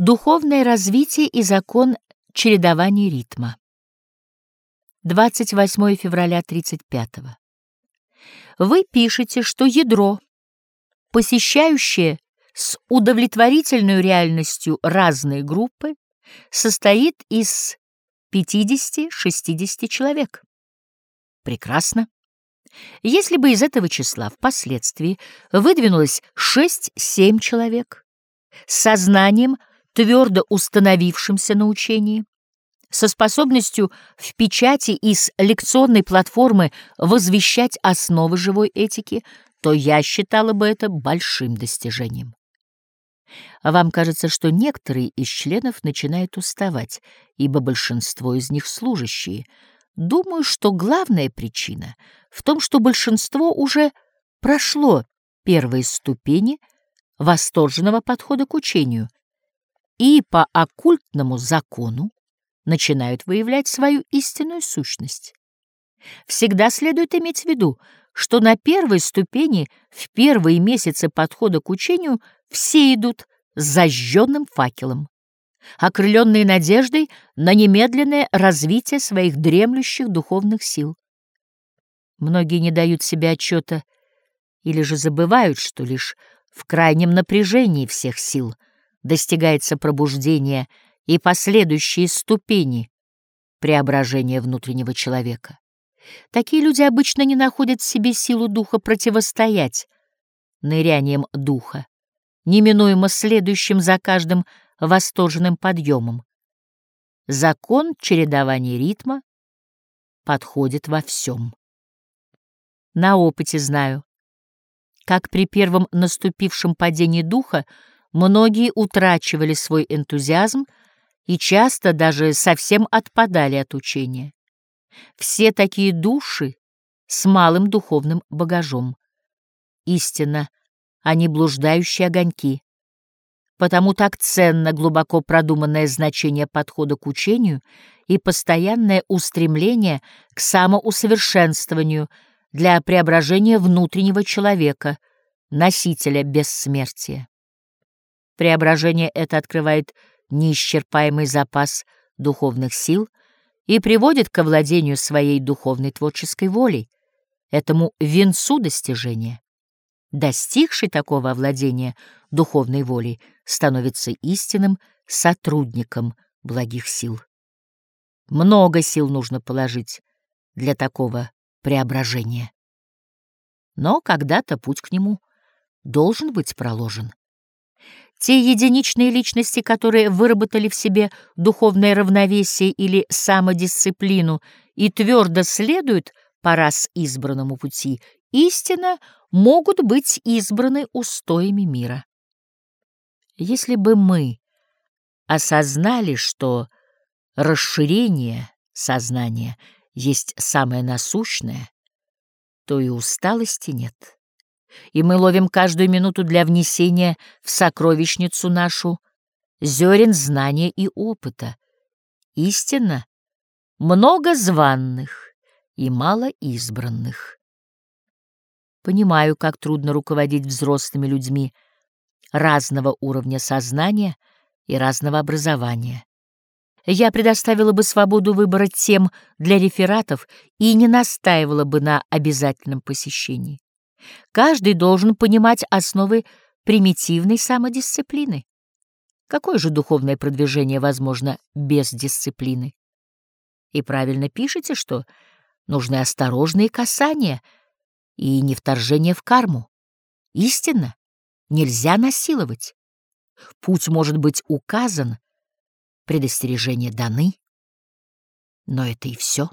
Духовное развитие и закон чередования ритма. 28 февраля 35 -го. Вы пишете, что ядро, посещающее с удовлетворительной реальностью разные группы, состоит из 50-60 человек. Прекрасно. Если бы из этого числа впоследствии выдвинулось 6-7 человек с сознанием, твердо установившимся на учении, со способностью в печати из лекционной платформы возвещать основы живой этики, то я считала бы это большим достижением. Вам кажется, что некоторые из членов начинают уставать, ибо большинство из них служащие. Думаю, что главная причина в том, что большинство уже прошло первые ступени восторженного подхода к учению и по оккультному закону начинают выявлять свою истинную сущность. Всегда следует иметь в виду, что на первой ступени в первые месяцы подхода к учению все идут с зажженным факелом, окрыленные надеждой на немедленное развитие своих дремлющих духовных сил. Многие не дают себе отчета или же забывают, что лишь в крайнем напряжении всех сил достигается пробуждение и последующие ступени преображения внутреннего человека. Такие люди обычно не находят в себе силу духа противостоять нырянием духа, неминуемо следующим за каждым восторженным подъемом. Закон чередования ритма подходит во всем. На опыте знаю, как при первом наступившем падении духа многие утрачивали свой энтузиазм и часто даже совсем отпадали от учения. Все такие души с малым духовным багажом. Истинно, они блуждающие огоньки. Потому так ценно глубоко продуманное значение подхода к учению и постоянное устремление к самоусовершенствованию для преображения внутреннего человека, носителя бессмертия. Преображение это открывает неисчерпаемый запас духовных сил и приводит к овладению своей духовной творческой волей, этому венцу достижения. Достигший такого овладения духовной волей становится истинным сотрудником благих сил. Много сил нужно положить для такого преображения. Но когда-то путь к нему должен быть проложен. Те единичные личности, которые выработали в себе духовное равновесие или самодисциплину и твердо следуют по раз избранному пути, истинно могут быть избраны устоями мира. Если бы мы осознали, что расширение сознания есть самое насущное, то и усталости нет и мы ловим каждую минуту для внесения в сокровищницу нашу зерен знания и опыта. Истинно, много званных и мало избранных. Понимаю, как трудно руководить взрослыми людьми разного уровня сознания и разного образования. Я предоставила бы свободу выбора тем для рефератов и не настаивала бы на обязательном посещении. Каждый должен понимать основы примитивной самодисциплины. Какое же духовное продвижение возможно без дисциплины? И правильно пишете, что нужны осторожные касания и не вторжение в карму. Истинно, нельзя насиловать. Путь может быть указан, предостережения даны, но это и все.